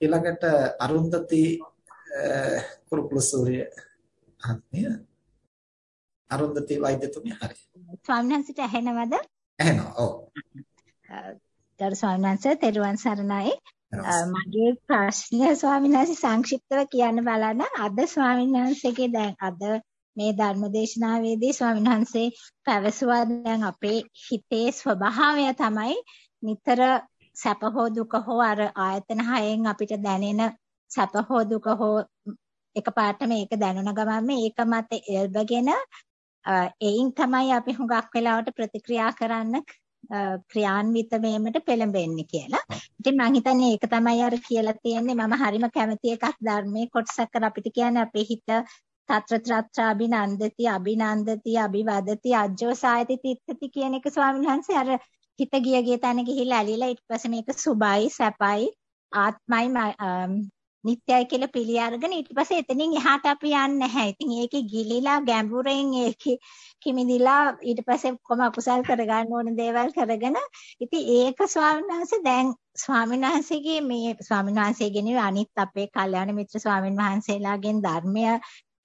ඊළඟට අරුන්දති කුරුකුළු සූර්ය ආත්මිය අරුන්දති වෛද්‍යතුමිය හරි. ස්වාමීන් වහන්සේට ඇහෙනවද? ඇහෙනවා. ඔව්. ගරු ස්වාමීන් වහන්සේ තෙරුවන් සරණයි. මගේ ප්‍රශ්නය ස්වාමීන් වහන්සේ සංක්ෂිප්තව කියන්න බලන්න. අද ස්වාමීන් වහන්සේගේ දැන් අද මේ ධර්මදේශනාවේදී ස්වාමීන් වහන්සේ පැවසුවා දැන් අපේ හිතේ ස්වභාවය තමයි නිතර සැප හෝ දුක හෝ අර ආයතන හයෙන් අපිට දැනෙන සැප හෝ දුක හෝ එකපාරට මේක දැනුණ ගමන් මේක මත එල්බගෙන එයින් තමයි අපි හුඟක් වෙලාවට ප්‍රතික්‍රියා කරන්න ක්‍රියාන්විත වීමට පෙළඹෙන්නේ කියලා. ඉතින් මම හිතන්නේ ඒක තමයි අර කියලා තියෙන්නේ මම හරිම කැමති එකක් ධර්මයේ කොටසක් කර අපිට කියන්නේ අපේ හිත తත්‍ර ත්‍රාත්‍රා අභිනන්දති අභිනන්දති අභිවදති අජ්ජෝසායති තිත්තති කියන එක ස්වාමීන් වහන්සේ අර හිත ගිය ගිය තැන ගිහිල්ලා ඇලිලා ඊට පස්සේ මේක සුබයි සැපයි ආත්මයි නිත්‍යයි කියලා පිළි අරගෙන ඊට පස්සේ එතනින් එහාට අපි යන්නේ නැහැ. ඉතින් ඒකේ ගිලිලා ගැඹුරෙන් ඒකේ කිමිදිලා ඊට පස්සේ කොම අකුසල් කරගන්න ඕන දේවල් කරගෙන ඉතින් ඒක ස්වාමීන් වහන්සේ දැන් ස්වාමීන් වහන්සේගේ මේ ස්වාමීන් වහන්සේගෙන අනිත් අපේ කල්යාණ මිත්‍ර ස්වාමීන් වහන්සේලාගෙන් ධර්මය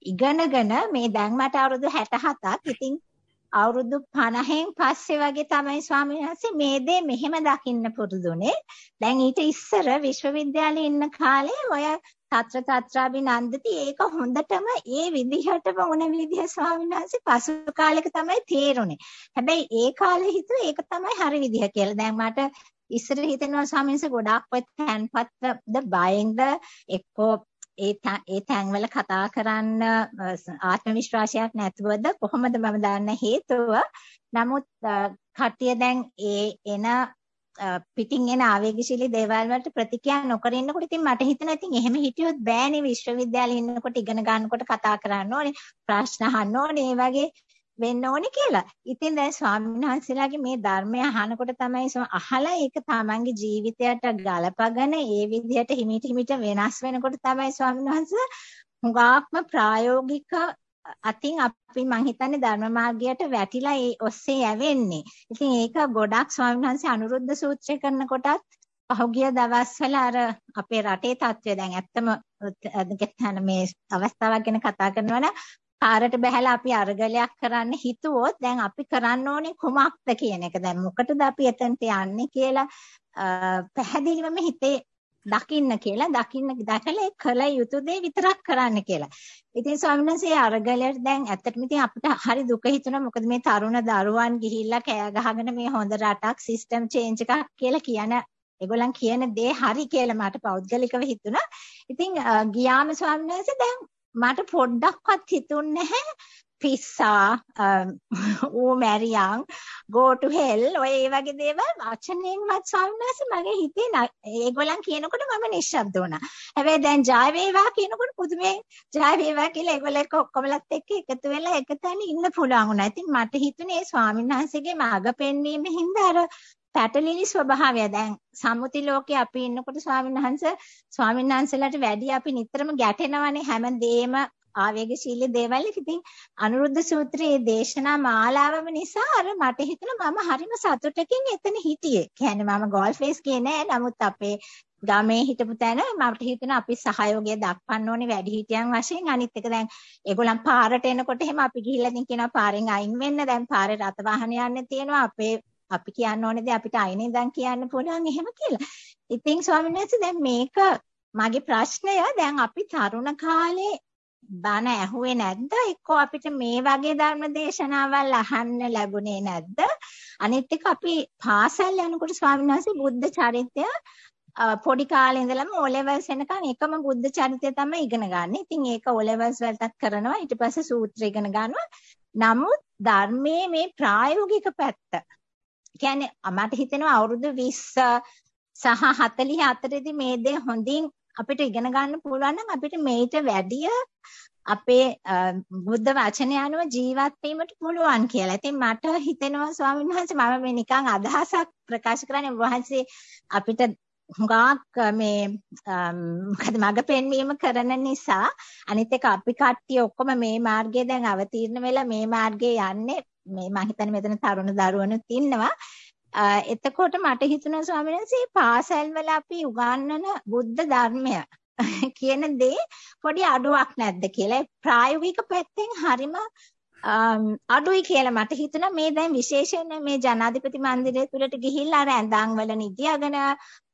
ඉගෙනගෙන මේ දැන් මට අවුරුදු 67ක් ඉතින් අවුරුදු 50න් පස්සේ වගේ තමයි ස්වාමීන් වහන්සේ මේ දේ මෙහෙම දකින්න පුරුදුනේ. දැන් ඊට ඉස්සර විශ්වවිද්‍යාලේ ඉන්න කාලේ ඔය తත්‍ර తත්‍රාබි නන්දති ඒක හොඳටම ඒ විදිහටම ඕන විදිහ ස්වාමීන් වහන්සේ පසු කාලෙක තමයි තේරුනේ. හැබැයි ඒ කාලේ හිතුවේ ඒක තමයි හරි විදිහ කියලා. දැන් මට ඉස්සර හිතෙනවා ස්වාමීන් වහන්සේ ගොඩාක් ඔය තැන්පත්ද බයෙන්ද එක්කෝ ඒ ඒ තැන්වල කතා කරන්න ආත්ම විශ්වාසයක් නැතුවද කොහොමද මම දන්න හේතුව? නමුත් කට්ටිය දැන් ඒ එන පිටින් එන ආවේගශීලී දේවල් වලට ප්‍රතික්‍රියා නොකර ඉන්නකොට ඉතින් මට හිතෙනවා ඉතින් එහෙම හිටියොත් බෑනේ විශ්වවිද්‍යාලේ ඉන්නකොට ඉගෙන ගන්නකොට කතා කරන්න ඕනේ ප්‍රශ්න අහන්න ඕනේ ඒ වගේ වෙන්න ඕනේ කියලා. ඉතින් දැන් ස්වාමීන් වහන්සේලාගේ මේ ධර්මය අහනකොට තමයි අහලා ඒක තමන්ගේ ජීවිතයට ගලපගෙන ඒ විදිහට හිමිට හිමිට වෙනස් වෙනකොට තමයි ස්වාමීන් වහන්සේ හුඟක්ම ප්‍රායෝගික අතින් අපි මං හිතන්නේ ධර්ම මාර්ගයට වැටිලා ඒ ඔස්සේ යවෙන්නේ. ඉතින් ඒක ගොඩක් ස්වාමීන් වහන්සේ අනුරුද්ධ සූත්‍රය කරනකොටත් පහුගිය දවස්වල අර අපේ රටේ තත්ත්වය දැන් ඇත්තම මේ අවස්ථාවක් ගැන කතා කරනවා නම් පාරට බහැලා අපි අරගලයක් කරන්න හිතුවොත් දැන් අපි කරන්න ඕනේ කුමක්ද කියන එක. දැන් මොකටද අපි එතනට යන්නේ කියලා පැහැදිලිවම හිතේ දකින්න කියලා දකින්න දැකලා ඒ කල යුතු දේ විතරක් කරන්න කියලා. ඉතින් ස්වාමීන් වහන්සේ අරගලයට දැන් ඇත්තටම ඉතින් අපිට හරි දුක හිතුණා මොකද මේ තරුණ දරුවන් ගිහිල්ලා කෑ ගහගෙන මේ හොඳ රටක් සිස්ටම් චේන්ජ් එකක් කියලා කියන ඒගොල්ලන් කියන දේ හරි කියලා මට පෞද්ගලිකව හිතුණා. ඉතින් ගියාම ස්වාමීන් වහන්සේ දැන් මට පොඩ්ඩක්වත් හිතුන්නේ නැහැ පිස්සා um, ඌ මැරියන් go to hell ඔය ඒ වගේ දේවල් වචනෙන්වත් ස්වාමීන් වහන්සේ මගේ හිතේ ඒගොල්ලන් කියනකොට මම නිශ්ශබ්ද වුණා. හැබැයි දැන් ජය වේවා කියනකොට පුදුමේ ජය වේවා කියලා ඒගොල්ලෝ ඔක්කොමලත් එක්ක එකතු වෙලා එකතැන ඉන්න පුළුවන් වුණා. ඉතින් මට හිතුනේ ස්වාමීන් වහන්සේගේ මඟ පෙන්වීම හින්දා අර පැටලිලි ස්වභාවය. දැන් සම්මුති ලෝකේ අපි ඉන්නකොට ස්වාමීන් වහන්සේ ස්වාමීන් වහන්සේලාට වැඩි අපි නිතරම ගැටෙනවනේ හැම දෙෙම ආවේගශීලී දේවල්. ඉතින් අනුරුද්ධ සූත්‍රයේ දේශනා මාලාවම නිසා අර මට හිතුණා මම හරිම සතුටකින් එතන හිටියේ. කියන්නේ මම ගෝල්ෆේස් කියේ නෑ. නමුත් අපේ ගමේ හිටපු තැන මට හිතෙනවා අපි සහයෝගය දක්වන්න ඕනේ වැඩිහිටියන් වශයෙන්. අනිත් එක දැන් ඒගොල්ලන් පාරට එනකොට එහෙම අපි ගිහිල්ලා ඉතින් කියනවා පාරෙන් අයින් වෙන්න. දැන් පාරේ රත වාහන යන්න තියෙනවා. අපේ අපි කියන්න ඕනේ දැන් අපිට අයිනේ ඉඳන් කියන්න පුළුවන් එහෙම කියලා. ඉතින් ස්වාමීන් වහන්සේ දැන් මේක මගේ ප්‍රශ්නය දැන් අපි තරුණ කාලේ බණ ඇහුවේ නැද්ද? එක්කෝ අපිට මේ වගේ ධර්ම දේශනාවල් අහන්න ලැබුණේ නැද්ද? අනිත් එක අපි පාසල් යනකොට ස්වාමීන් වහන්සේ බුද්ධ චරිතය පොඩි කාලේ ඉඳලම O levels වෙනකන් එකම බුද්ධ චරිතය තමයි ඉගෙන ගන්න. ඉතින් ඒක O levels වලටත් කරනවා. ඊට පස්සේ සූත්‍ර ඉගෙන ගන්නවා. නමුත් ධර්මයේ මේ ප්‍රායෝගික පැත්ත කියන්නේ මට හිතෙනවා අවුරුදු 20 සහ 40 අතරේදී මේ දේ හොඳින් අපිට ඉගෙන ගන්න පුළුවන් නම් අපිට මේට වැඩිය අපේ බුද්ධ වචනය අනුව ජීවත් වීමට පුළුවන් කියලා. ඉතින් මට හිතෙනවා ස්වාමීන් වහන්සේ මම මේ නිකන් අදහසක් ප්‍රකාශ කරන්නේ වහන්සේ අපිට හුඟක් මේ මොකද මඟ පෙන්වීම කරන නිසා අනිත් එක අපි කට්ටිය ඔක්කොම මේ මාර්ගයේ දැන් අවතීර්ණ වෙලා මේ මාර්ගයේ යන්නේ මේ මම හිතන්නේ මෙතන තරුණ දරුවනුත් ඉන්නවා. එතකොට මට හිතුණා ස්වාමීන් වහන්සේ පාසල් වල අපි උගන්වන බුද්ධ ධර්මය කියන දේ පොඩි අඩුවක් නැද්ද කියලා ප්‍රායෝගික පැත්තෙන් හරිම අඩුයි කියලා මට හිතුණා මේ දැන් විශේෂයෙන් මේ ජනාධිපති මන්දිරය තුලට ගිහිල්ලා අර ඇඳන් වල නිදියාගෙන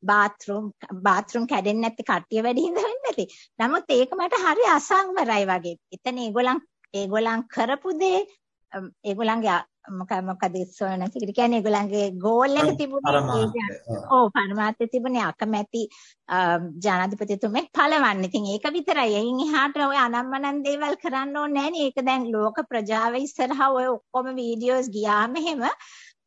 බාත්රූම් බාත්රූම් කැඩෙන්නේ නැති කට්ටිය වැඩි හින්දා වෙන්නේ නැති. නමුත් ඒක මට හරි අසංවරයි වගේ. එතන ඒගොල්ලන් ඒගොල්ලන් කරපු දේ ඒගොල්ලන්ගේ මොකක් මොකද සොයන සිකට කියන්නේ ඒගොල්ලන්ගේ ගෝල් එක තිබුණේ ඔව් පරමාර්ථය තිබුණේ අකමැති ජනාධිපතිතුමෙක් පළවන්න. ඉතින් ඒක විතරයි. එයින් එහාට ඔය අනම්මනන් දේවල් කරන්න ඕනේ නැහැ ඒක දැන් ලෝක ප්‍රජාව ඉස්සරහා ඔය ඔක්කොම වීඩියෝස් ගියාම එහෙම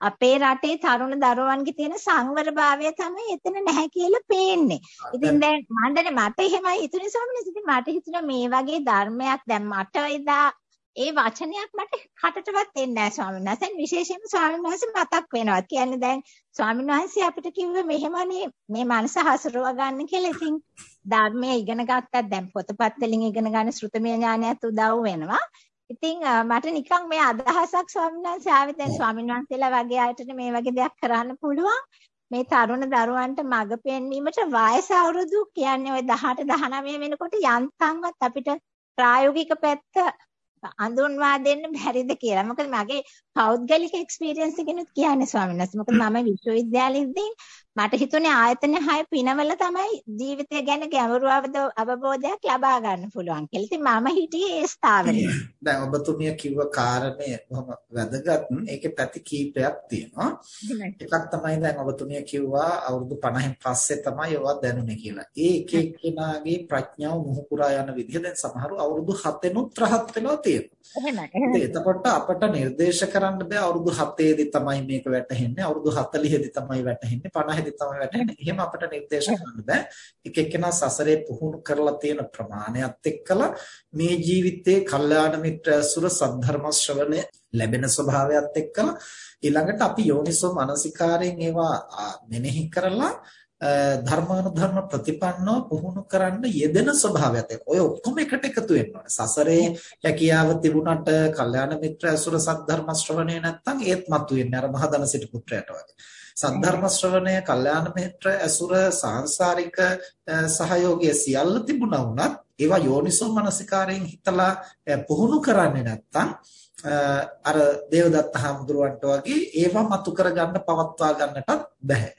අපේ රටේ තරුණ දරුවන්ගේ තියෙන සංවරභාවය තමයි එතන නැහැ කියලා පේන්නේ. ඉතින් දැන් මණ්ඩනේ මට එහෙමයි හිතුනේ ස්වාමීනි. ඉතින් මට හිතුණා මේ වගේ ධර්මයක් දැන් මට එදා ඒ වචනයක් මට කටටවත් එන්නේ නැහැ ස්වාමීන් වහන්සේ. විශේෂයෙන්ම ස්වාමීන් වහන්සේ මතක් වෙනවා. කියන්නේ දැන් ස්වාමීන් වහන්සේ අපිට කිව්වේ මෙහෙමනේ මේ මනස හසුරුව ගන්න කියලා. ඉතින් ධර්මයේ ඉගෙන ගත්තත් දැන් පොතපත් වලින් ඉගෙන ගන්න ශ්‍රුතමය ඥානයත් උදව් වෙනවා. ඉතින් මට නිකන් මේ අදහසක් ස්වාමීන් වහන්සේ ආවේ දැන් ස්වාමීන් වහන්සේලා වගේ අයටනේ මේ වගේ දෙයක් කරන්න පුළුවන්. මේ තරුණ දරුවන්ට මඟ පෙන්වීමට වයස අවුරුදු කියන්නේ ওই 18 19 වෙනකොට යන්තම්වත් අපිට ප්‍රායෝගික පැත්ත අඳුන්වා දෙන්න බැරිද කියලා. මොකද මගේ පෞද්ගලික එක්ස්පීරියන්ස් එකනොත් කියන්නේ ස්වාමීන් වහන්සේ. මොකද මම විශ්වවිද්‍යාලෙදී මට හිතුනේ ආයතන 6 පිනවල තමයි ජීවිතය ගැන ගැඹුරු අවබෝධයක් ලබා ගන්න පුළුවන් කියලා. ඉතින් මම හිටියේ ඒ ස්ථාවරේ. දැන් ඔබතුමිය කිව්ව කාරණය බොහොම වැදගත්. ඒකේ පැති කීපයක් තියෙනවා. එකක් තමයි දැන් ඔබතුමිය කිව්වා අවුරුදු 50න් පස්සේ තමයි ඒවා දැනුනේ කියලා. ඒ එක එක්කෙනාගේ ප්‍රඥාව මුහුකුරා යන විදිහ දැන් සමහරු අවුරුදු 7ෙනුත් රහත් වෙනවා තියෙනවා. එහෙමයි. එතකොට අපට නිර්දේශ කරන්න බෑ අවුරුදු 7 දී තමයි මේක වැටහෙන්නේ. අවුරුදු 40 දී තමයි වැටහෙන්නේ. 50 දී තමයි වැටෙන්නේ. එහෙම අපිට නිර්දේශ කරන්න බෑ. එක එක්කෙනා සසරේ පුහුණු කරලා තියෙන ප්‍රමාණයත් එක්කලා මේ ජීවිතයේ කල්යාණ මිත්‍ර සුර සද්ධර්ම ශ්‍රවණය ලැබෙන ස්වභාවයත් එක්කලා ඊළඟට අපි යෝනිසෝ මානසිකාරයෙන් ඒවා මෙනෙහි කරලා ධර්මානුධර්ම ප්‍රතිපන්නව පුහුණු කරන්න යෙදෙන ස්වභාවයත් ඔය ඔක්කොම එකට එකතු වෙන්න ඕනේ. සසරේ හැකියාව තිබුණට කල්යාණ මිත්‍ර අසුර සද්ධර්ම ශ්‍රවණය නැත්තම් ඒත් මතුවෙන්නේ අර මහදන සිටු පුත්‍රයාට වගේ. සද්ධර්ම ශ්‍රවණය, කල්යාණ මිත්‍ර ඇසුර, සාංශාරික සහයෝගය සියල්ල තිබුණා වුණත් ඒවා යෝනිසෝ මනසිකාරයෙන් හිතලා පුහුණු කරන්නේ නැත්තම් අර දේවදත්ත හාමුදුරුවන්ට වගේ ඒවා මතු කරගන්න පවත්වා ගන්නටත් බැහැ.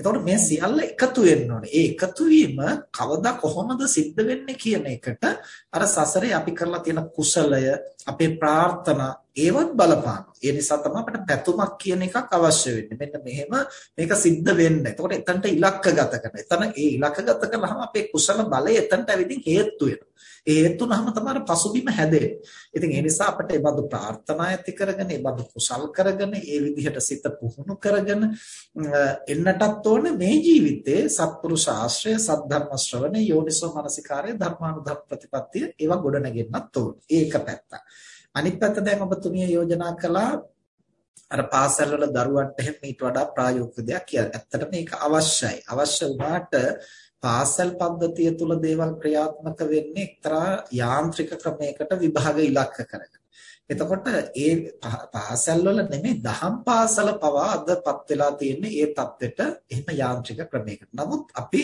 එතකොට මේ සියල්ල එකතු වෙන්න ඕනේ. ඒ එකතු වීම කවදා කොහොමද සිද්ධ වෙන්නේ කියන එකට අර සසරේ අපි කරලා තියෙන කුසලය, අපේ ප්‍රාර්ථනා ඒවත් බලපානවා. ඒ නිසා තමයි අපිට පැතුමක් කියන එකක් අවශ්‍ය වෙන්නේ. මෙන්න මෙහෙම මේක සිද්ධ වෙන්න. එතකොට එතනට ඉලක්කගත කරන. එතන ඒ ඉලක්කගත කළාම අපේ කුසල බලය එතනට ඇවිදින් හේතු වෙනවා. ඒ හේතු වුනහම තමයි පසුබිම හැදෙන්නේ. ඉතින් ඒ නිසා අපිට මේ බඳු ප්‍රාර්ථනා ඇති කරගෙන, මේ බඳු කුසල් කරගෙන, ඒ විදිහට සිත පුහුණු කරගෙන එන්නටත් ඕනේ මේ ජීවිතයේ සත්පුරුෂ ආශ්‍රය, සද්ධර්ම ශ්‍රවණය, යෝනිසෝ මනසිකාරය, ධර්මානුධර්ම ප්‍රතිපත්තිය ඒවා ගොඩනගෙන්නත් ඕනේ. ඒක පැත්තක්. අනිත් පැත්ත දැන් ඔබතුමිය යෝජනා කළා අර පාසල් වල දරුවන්ට එහෙම ඊට වඩා ප්‍රායෝගික දෙයක් කියලා. ඇත්තට මේක අවශ්‍යයි. අවශ්‍ය වුණාට පාසල් පද්ධතිය තුල දේවල් ක්‍රියාත්මක වෙන්නේ එක්තරා යාන්ත්‍රික ක්‍රමයකට විභාග ඉලක්ක කරගෙන. එතකොට ඒ පාසල් වල නෙමෙයි දහම් පාසල පවා අදපත් වෙලා තියෙන්නේ ඒ தත්වෙට එහෙම යාන්ත්‍රික ක්‍රමයකට. නමුත් අපි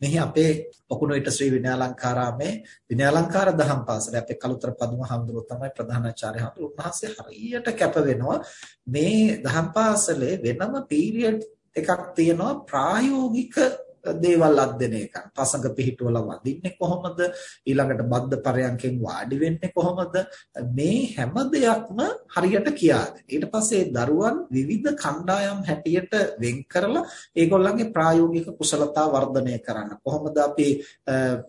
මෙහි අපේ පොකුණුවිට ශ්‍රී විනයාලංකාරාමේ විනයාලංකාර දහම් පාසල අපේ කලුතර පදුම හඳුරුව තමයි ප්‍රධානාචාර්ය හඳුරු උන්වහන්සේ හරියට කැප වෙනවා මේ දහම් පාසලේ වෙනම පීරියඩ් එකක් තියෙනවා ප්‍රායෝගික දේවල් අධ්‍යයනය කරන. පසඟ පිහිටුවල වදින්නේ කොහොමද? ඊළඟට බද්ද පරයන්කෙන් වාඩි වෙන්නේ කොහොමද? මේ හැම දෙයක්ම හරියට කියා ඊට පස්සේ දරුවන් විවිධ කණ්ඩායම් හැටියට වෙන් කරලා ඒගොල්ලන්ගේ ප්‍රායෝගික කුසලතා වර්ධනය කරන්න. කොහොමද අපි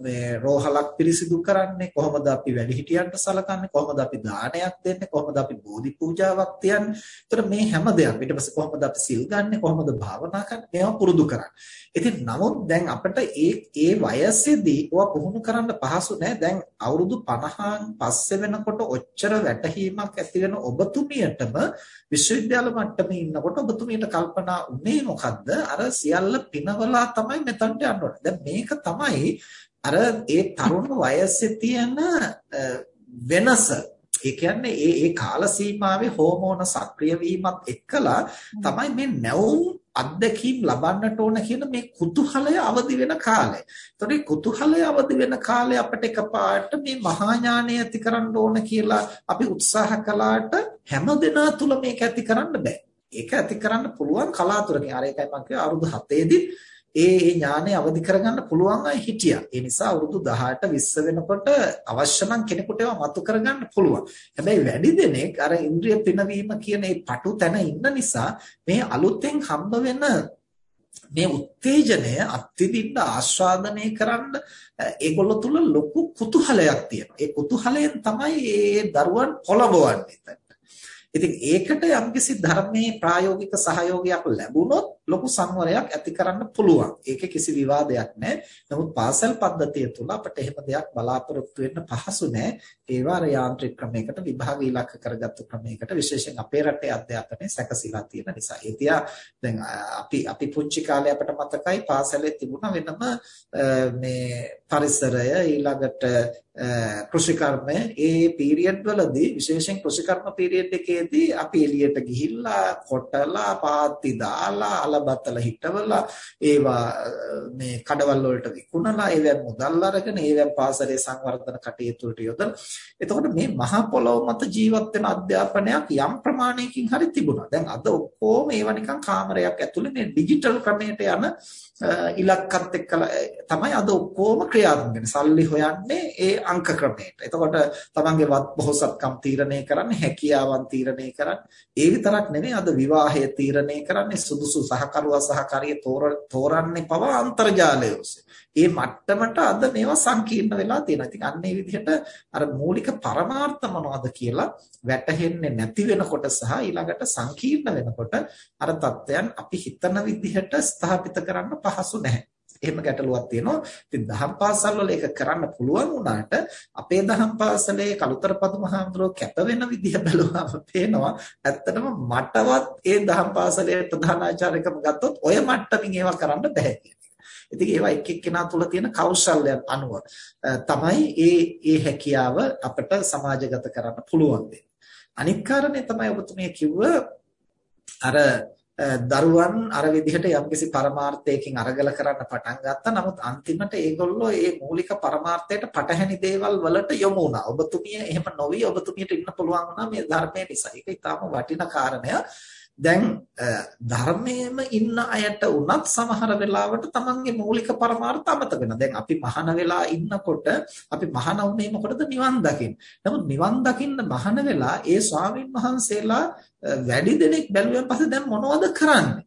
මේ රෝහලක් පිරිසිදු කරන්නේ? කොහොමද අපි වැඩිහිටියන්ට සලකන්නේ? කොහොමද අපි දානයක් දෙන්නේ? කොහොමද අපි බෝධි පූජාවක් තියන්නේ? ඒතර මේ හැම දෙයක් ඊට පස්සේ කොහොමද අපි සිල් ගන්නෙ? කොහොමද භාවනා කරන්නේ? මේවා පුරුදු කරන්නේ. ඉතින් නම නමුත් දැන් අපිට ඒ ඒ වයසේදී ඔවා පුහුණු කරන්න පහසු නෑ. දැන් අවුරුදු 50න් පස්සේ වෙනකොට ඔච්චර වැටහීමක් ඇති වෙන ඔබතුමියටම විශ්වවිද්‍යාල මට්ටමේ ඉන්නකොට ඔබතුමියට කල්පනා උනේ මොකද්ද? අර සියල්ල පිනවලා තමයි මෙතනට යන්න ඕනේ. දැන් මේක තමයි අර ඒ තරුණ වයසේ තියෙන වෙනස ඒ කියන්නේ ඒ ඒ කාල සීමාවේ හෝමෝන සක්‍රිය වීමත් එක්කලා තමයි මේ නැවුම් අත්දැකීම් ලබන්නට ඕන කියන මේ කුතුහලය අවදි වෙන කාලය. එතකොට මේ කුතුහලය අවදි වෙන කාලේ අපිට එකපාරට මේ මහා ඥානය ඇති කරන්න ඕන කියලා අපි උත්සාහ කළාට හැම දෙනා තුල මේක ඇති කරන්න බෑ. ඒක ඇති කරන්න පුළුවන් කලාතුරකින්. අර ඒකයි මම කිව්වේ අවුරුදු 7 දී ඒ ඒ ඥානය අවදි කරගන්න පුළුවන් අය හිටියා. ඒ නිසා අවුරුදු 18 20 වෙනකොට අවශ්‍ය නම් කෙනෙකුට ඒවා මතු කරගන්න පුළුවන්. හැබැයි වැඩි දෙනෙක් අර ඉන්ද්‍රිය පිනවීම කියන මේ පටු තැන ඉන්න නිසා මේ අලුතෙන් හම්බ වෙන මේ උත්තේජනය අත්විඳින්න ආස්වාදනය කරන්න ඒගොල්ලෝ තුල ලොකු කුතුහලයක් තියෙනවා. ඒ කුතුහලයෙන් තමයි මේ දරුවන් පොළඹවන්නේ. ඉතින් ඒකට යම්කිසි ධර්මයේ ප්‍රායෝගික සහයෝගයක් ලැබුණොත් ලොකු සංවරයක් ඇති කරන්න පුළුවන්. ඒකේ කිසි විවාදයක් නැහැ. නමුත් පාසල් පද්ධතිය තුල අපිට එහෙම දෙයක් බලාපොරොත්තු වෙන්න පහසු නැහැ. ඒවා අර යාන්ත්‍රික ක්‍රමයකට විභාග ඉලක්ක කරගත්තු ක්‍රමයකට විශේෂයෙන් අපේ රටේ අධ්‍යාපනය සැකසීලා තියෙන නිසා. ඒ තියා දැන් අපි අපි පුංචි කාලේ අපිට මතකයි පාසලේ තිබුණ වෙනම මේ පරිසරය ඊළඟට කෘෂිකර්මය ඒ පීරියඩ් වලදී විශේෂයෙන් කෘෂිකර්ම පීරියඩ් එකේදී අපි එළියට ගිහිල්ලා කොටලා පාත්ති දාලා අලබතල හිටවලා ඒවා මේ කඩවල් වලට විකුණලා ඒවෙන් මුදල් අරගෙන ඒවෙන් පාසලේ සංවර්ධන කටයුතු වලට යොදන. එතකොට මේ මහා පොළොව මත ජීවත් වෙන අධ්‍යාපනයක් යම් ප්‍රමාණයකින් හරි තිබුණා. දැන් අද ඔක්කොම ඒවා නිකන් කාමරයක් ඇතුලේ මේ ඩිජිටල් ක්‍රමයට යන ඉලක්කත් එක්කලා තමයි අද ඔක්කොම ක්‍රියාත්මක වෙන්නේ. සල්ලි හොයන්නේ ඒ අංක ක්‍රමයට. එතකොට තමන්ගේ වත් බොහෝසත්කම් තීරණය කරන්නේ හැකියාවන් තීරණය කරන්නේ. ඒ විතරක් නෙමෙයි අද විවාහය තීරණය කරන්නේ සුදුසු සහකරුවා සහකාරිය තෝරන්නේ පවා අන්තර්ජාලය ඔස්සේ. ඒ මට්ටමට අද මේවා සංකීර්ණ වෙලා තියෙනවා. ඉතින් අන්න ඒ විදිහට අර මූලික පරමාර්ථ මොනවද කියලා වැටහෙන්නේ නැති වෙනකොට සහ ඊළඟට සංකීර්ණ වෙනකොට අර தත්වයන් අපි හිතන විදිහට ස්ථාපිත කරන්න පහසු නැහැ. එහෙම ගැටලුවක් තියෙනවා. ඉතින් දහම් පාසල් වල ඒක කරන්න පුළුවන් වුණාට අපේ දහම් පාසලේ කලුතර පදුමහාමුදුරුවෝ කැප වෙන විදිහ බැලුවාම පේනවා ඇත්තටම මටවත් ඒ දහම් පාසලේ ප්‍රධානාචාර්යකම ගත්තොත් ඔය මට්ටමින් ඒවා කරන්න බෑ ඉතින් ඒවා එක් එක්කෙනා තුළ තියෙන කෞශල්‍යයන් අනුව තමයි ඒ ඒ හැකියාව අපිට සමාජගත කරන්න පුළුවන් වෙන්නේ. අනිත් කාරණේ තමයි ඔබතුමිය කිව්ව අර දරුවන් අර විදිහට යම්කිසි පරමාර්ථයකින් අරගල කරන්න පටන් ගත්තා. නමුත් අන්තිමට ඒගොල්ලෝ මේ මූලික පරමාර්ථයට පටහැනි දේවල් වලට යොමු වුණා. ඔබතුමිය එහෙම නොවි ඔබතුමියට ඉන්න පුළුවන් වුණා මේ ධර්මයේ නිසා. ඒක ඊටාම වටිනා කාරණයක්. දැන් ධර්මයේම ඉන්න අයට උනත් සමහර වෙලාවට තමන්ගේ මූලික පරමාර්ථ අමතක වෙනවා. දැන් අපි මහාන වෙලා ඉන්නකොට අපි මහාන වුණේ මොකටද නිවන් දකින්න. නමුත් නිවන් දකින්න මහාන වෙලා ඒ ස්වාමින් වහන්සේලා වැඩි දෙනෙක් බැලුවෙන් පස්සේ දැන් මොනවද කරන්නේ?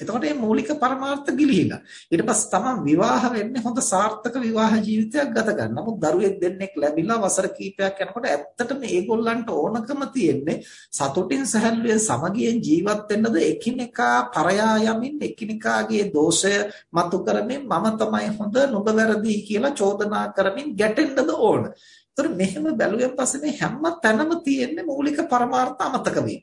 එතකොට මේ මූලික පරමාර්ථ ගිලිහිලා. ඊට පස්සේ තමන් විවාහ වෙන්නේ හොඳ සාර්ථක විවාහ ජීවිතයක් ගත කරන්න. නමුත් දරුවෙක් දෙන්නෙක් ලැබිලා වසර කිහිපයක් යනකොට ඇත්තටම මේගොල්ලන්ට ඕනකම තියෙන්නේ සතුටින් සැහැල්ලුවෙන් සමගියෙන් ජීවත් වෙන්නද එකිනෙකා පරයා යමින් එකිනෙකාගේ දෝෂය මතු කරමින් මම තමයි හොඳ නුඹ වැරදි කියලා චෝදනා කරමින් ගැටෙන්නද ඕන. ඒතර මෙහෙම බැලුවෙන් පස්සේ මේ හැම තැනම තියෙන්නේ මූලික පරමාර්ථ අමතක වීම.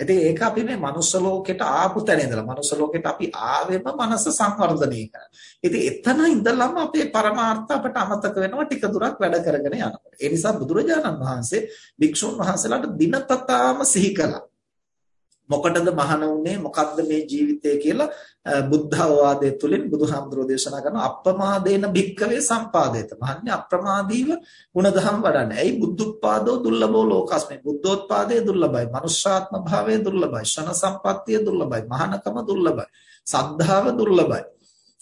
ඉතින් ඒක අපි මේ මනුස්ස ලෝකෙට ආපු තැන ඉඳලා මනුස්ස ලෝකෙට අපි ආවෙම මනස සංවර්ධනය කරා. ඉතින් එතන ඉඳලම අපේ පරමාර්ථ අපට අමතක වෙනවා ටික දුරක් වැඩ කරගෙන යනකොට. ඒ නිසා බුදුරජාණන් වහන්සේ භික්ෂුන් වහන්සේලාට දිනපතාම සිහි කළා. මොකටද මහාන වුනේ මොකද්ද මේ ජීවිතය කියලා බුද්ධ අවවාදයේ තුලින් බුදුහාමුදුරෝ දේශනා කරන අප්‍රමාදේන භික්කවේ සම්පාදේත මහන්නේ අප්‍රමාදීව ಗುಣධම් වඩන්න. ඇයි බුද්ධෝත්පාදෝ දුර්ලභෝ ලෝකස්මේ බුද්ධෝත්පාදේ දුර්ලභයි. මනුෂ්‍යාත්ම භාවය දුර්ලභයි. ශන සම්පත්තිය දුර්ලභයි. මහානකම දුර්ලභයි. සද්ධාව දුර්ලභයි.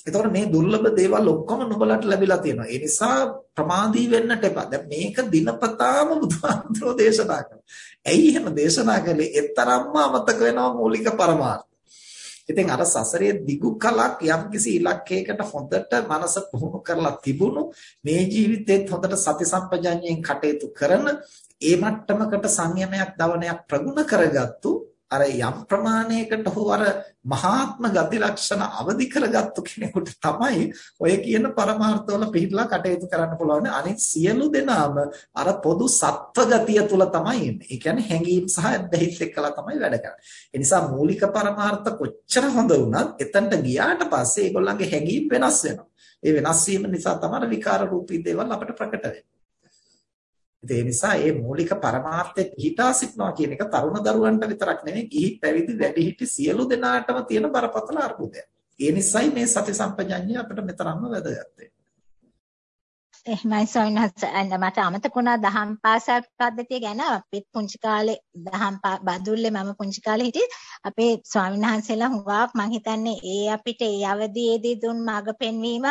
එතකොට මේ දුර්ලභ දේවල් ඔක්කොම නුඹලට ලැබිලා තියෙනවා. ඒ නිසා ප්‍රමාදී වෙන්නට එපා. දැන් මේක දිනපතාම බුදුහාමුදුරෝ දේශනා කරනවා. ඇයි එහෙම දේශනා කළේ? එතරම්ම අමතක වෙනවා මූලික පරමාර්ථ. ඉතින් අර සසරේ දිගු කලක් යම්කිසි ඉලක්කයකට හොඳට මනස පුහුණු කරලා තිබුණු මේ ජීවිතේත් හොඳට සති සම්පජඤ්ඤයෙන් කටයුතු කරන ඒ මට්ටමකට සංයමයක් දවනයක් ප්‍රගුණ කරගත්තු අර යම් ප්‍රමාණයකට හෝ අර මහාත්ම ගති ලක්ෂණ අවදි කරගත්තු කෙනෙකුට තමයි ඔය කියන පරමාර්ථවල පිළිලා කටයුතු කරන්න පුළුවන්. අනිත් සියලු දෙනාම අර පොදු සත්ව ගතිය තුල තමයි ඉන්නේ. ඒ කියන්නේ හැඟීම් සහ ඇදහිත් එක්කලා තමයි වැඩ කරන්නේ. ඒ නිසා මූලික පරමාර්ථ කොච්චර හොඳ වුණත් එතනට ගියාට පස්සේ ඒගොල්ලන්ගේ හැඟීම් වෙනස් වෙනවා. ඒ වෙනස් වීම නිසා තමයි විකාර රූපී දේවල් අපිට ප්‍රකට වෙන්නේ. ඒ නිසා මේ මූලික පරමාර්ථය පිහිටා සිටනවා කියන එක තරුණ දරුවන්ට විතරක් නෙමෙයි ගිහි පැවිදි වැඩිහිටි සියලු දෙනාටම තියෙන බරපතල අර්බුදයක්. ඒ නිසයි මේ සති සම්පජඤ්ඤය අපිට මෙතරම්ම වැදගත් එහෙමයි සොයනහස මට අමතක වුණා දහම් පාසල් පද්ධතිය ගැන. අපිත් පුංචි කාලේ දහම් බදුල්ලේ මම පුංචි කාලේ හිටියේ. අපේ ස්වාමීන් වහන්සේලා හුඟක් මං හිතන්නේ ඒ අපිට ඒ අවදියේදී දුන් මඟ පෙන්වීම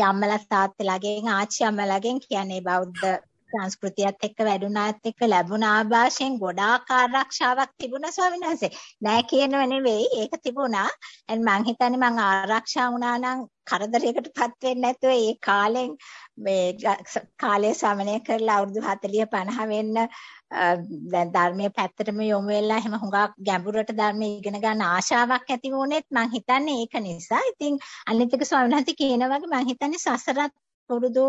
යම්මලා තාත්තලාගෙන් ආච්චි අම්මලාගෙන් කියන්නේ බෞද්ධ සංස්කෘතියත් එක්ක වැඩුණාත් එක්ක ලැබුණ ආభాෂයෙන් ගොඩාක් ආරක්ෂාවක් තිබුණා ස්වාමීන් වහන්සේ. නෑ කියනව නෙවෙයි ඒක තිබුණා. and මං හිතන්නේ මං ආරක්ෂා වුණා නම් කරදරයකටපත් වෙන්නේ නැතුව ඒ කාලෙන් මේ කාලය සමනය කරලා අවුරුදු 40 50 වෙන්න දැන් ධර්මයේ පැත්තටම යොමු වෙලා එහෙම හුඟක් ගැඹුරට ධර්මයේ ඉගෙන ගන්න ආශාවක් ඇති වුණෙත් මං හිතන්නේ ඒක නිසා. ඉතින් අනිත් එක ස්වාමීන් වහන්සේ කියන වගේ මං හිතන්නේ සසරත් පුරුදු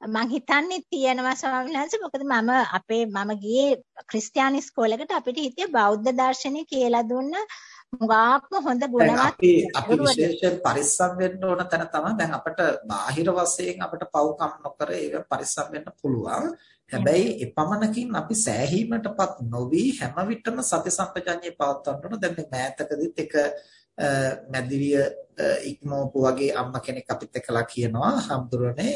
මං හිතන්නේ තියෙනවා ස්වාමීන් වහන්සේ. මොකද මම අපේ මම ගියේ ක්‍රිස්තියානි ඉස්කෝලේකට අපිට හිටිය බෞද්ධ දර්ශනය කියලා දුන්න. මුගාක්ම හොඳ ගුණවත් අපි අපි විශේෂයෙන් පරිස්සම් වෙන්න ඕන තැන තමයි දැන් අපිට බාහිර වශයෙන් අපිට පව්කම් නොකර ඒක පරිස්සම් වෙන්න පුළුවන්. හැබැයි එපමණකින් අපි සෑහීමටපත් නොවි හැම විටම සති සම්පජඤ්ඤේ පවත්වන්න ඕන. දැන් මේ මෑතකදීත් එක මැදිරිය ඉක්මවපු වගේ අම්මා කෙනෙක් අපිත් එක්කලා කියනවා හම්දුරනේ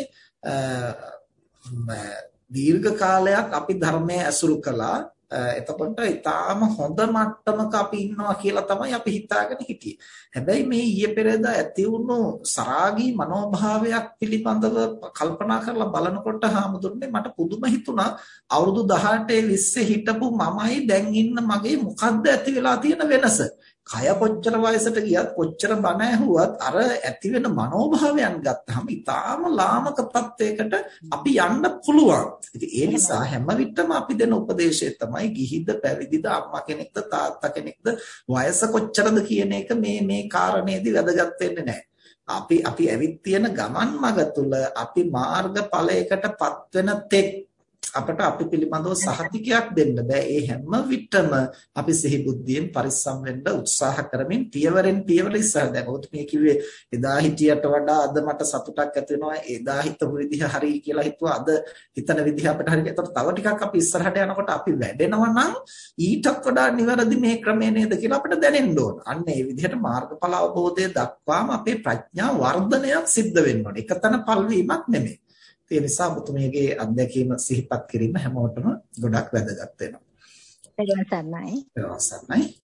දීර්ඝ කාලයක් අපි ධර්මයේ ඇසුරු කළා එතකොට ඊටාම හොඳ මට්ටමක අපි ඉන්නවා කියලා තමයි අපි හිතාගෙන හිටියේ. හැබැයි මේ ඊයේ පෙරේදා ඇති වුණු සරාගී මනෝභාවයක් පිළිබඳව කල්පනා කරලා බලනකොට හාමුදුරනේ මට පුදුම හිතුණා අවුරුදු 18 20 හිටපු මමයි දැන් ඉන්න මගේ මොකද්ද ඇති වෙලා තියෙන වෙනස. කය කොච්චර වයසට ගියත් කොච්චර බණ ඇහුවත් අර ඇති වෙන මනෝභාවයන් ගත්තාම ඊටාම ලාමක තත්වයකට අපි යන්න පුළුවන්. ඉතින් ඒ නිසා හැම විටම අපි දෙන උපදේශය තමයි ගිහිද පැවිදිද අම්මා කෙනෙක්ද තාත්තා කෙනෙක්ද වයස කොච්චරද කියන එක මේ මේ කාරණේදී වැදගත් වෙන්නේ නැහැ. අපි අපි ඇවිත් තියෙන ගමන් මඟ තුල අපි මාර්ගඵලයකටපත් වෙන තෙක් අපට අපි පිළිබඳව සහතිකයක් දෙන්න බෑ. ඒ හැම විටම අපි සිහි බුද්ධියෙන් පරිස්සම් වෙන්න උත්සාහ කරමින් පියවරෙන් පියවර ඉස්සර දැන් ඔතන මේ කිව්වේ එදා හිටියට වඩා අද මට සතුටක් ඇති වෙනවා. එදා හිතපු විදිහ හරි කියලා හිතුවා. අද හිතන විදිහ අපිට හරි. ඒතකොට තව ටිකක් අපි ඉස්සරහට යනකොට අපි වැඩෙනවා නම් ඊටත් වඩා නිවැරදි මේ ක්‍රමය නේද කියලා අපිට දැනෙන්න ඕන. අන්න ඒ විදිහට මාර්ගඵල අවබෝධය දක්වාම අපේ ප්‍රඥා වර්ධනයක් සිද්ධ වෙන්න ඕනේ. එකතන පල්වීමක් නෙමෙයි. ඒ නිසා ඔබතුමියගේ අත්දැකීම සිහිපත් කිරීම හැමෝටම ගොඩක් වැදගත් වෙනවා. සර්ණයි. සර්ණයි.